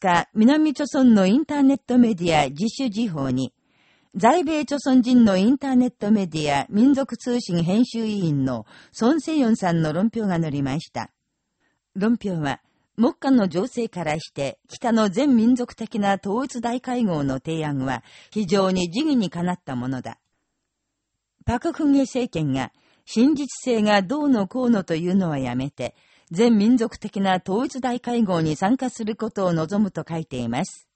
日、南朝村のインターネットメディア自主時報に、在米朝鮮人のインターネットメディア民族通信編集委員の孫セヨンさんの論評が載りました。論評は、目下の情勢からして、北の全民族的な統一大会合の提案は非常に時義にかなったものだ。パククンゲ政権が真実性がどうのこうのというのはやめて、全民族的な統一大会合に参加することを望むと書いています。